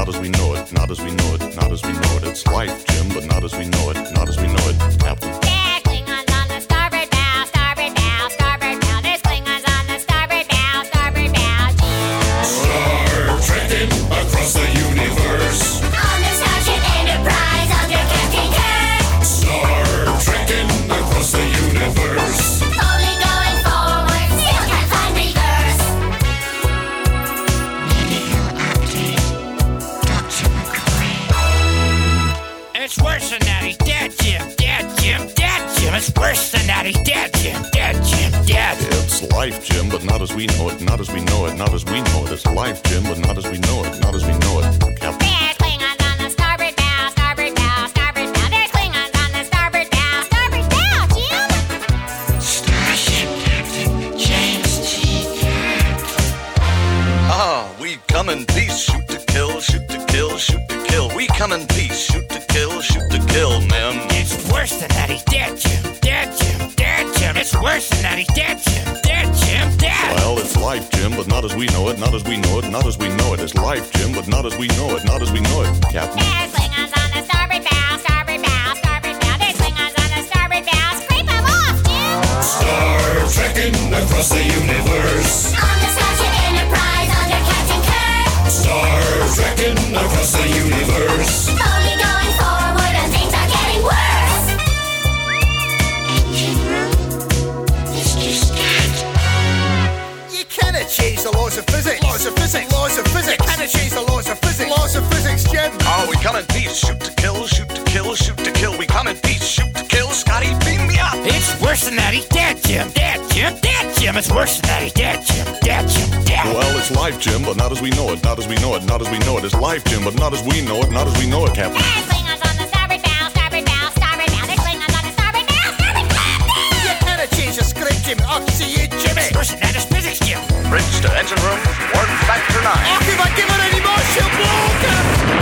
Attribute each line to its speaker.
Speaker 1: not as we know it. Not as we know it. Not as we know it. It's life, Jim, but not as we know it. Not as we know it, Captain.
Speaker 2: Dead, Jim. It's worse than that. He's dead, Jim. Dead, Jim. Dead.
Speaker 1: It's life, Jim, but not as we know it. Not as we know it. Not as we know it. It's life, Jim, but not as we know it. Not as we know it, Captain.
Speaker 3: There's Klingons on the starboard bow, starboard bow, starboard bow. There's Klingons on the starboard bow, starboard bow, Jim.
Speaker 4: Starship Captain James T. Kirk.
Speaker 5: Ah, we come in peace, shoot to kill, shoot to kill, shoot to kill. We come in peace, shoot to kill, shoot to kill, men.
Speaker 2: It's worse than that. He's dead, Dead, Jim. Dead, Jim. It's worse than that. He's dead, Jim. Dead, Jim. Dead.
Speaker 1: Well, it's life, Jim, but not as we know it. Not as we know it. Not as we know it. It's life, Jim, but not as we know it. Not as we know it, Captain.
Speaker 3: There's Klingons on the starboard bow, starboard bow, starboard bow. There's Klingons on the starboard bow. Scrape 'em off, Jim.
Speaker 6: Star trekking across the universe.
Speaker 3: On the Starship Enterprise under Captain Kirk.
Speaker 6: Star trekking across the universe.
Speaker 7: Physics. Laws of physics. Laws of physics. You cannot change the laws of physics. Laws of physics, Jim.
Speaker 5: Ah, we come in peace, shoot to kill, shoot to kill, shoot to kill. We come in peace, shoot to kill. Scotty, beam me up.
Speaker 2: It's worse than that. He's dead, Jim. Dead, Jim. Dead, Jim. It's worse than that. He's dead, Jim. Dead, Jim. Dead.
Speaker 1: Well, it's life, Jim, but not as we know it. Not as we know it. Not as we know it. It's life, Jim, but not as we know it. Not as we know it, Captain.
Speaker 7: see you, Jimmy.
Speaker 2: Pushing at his physics gear.
Speaker 5: Bridge to engine room, warp back nine.
Speaker 7: Okay, if I give it any more, she'll blow up.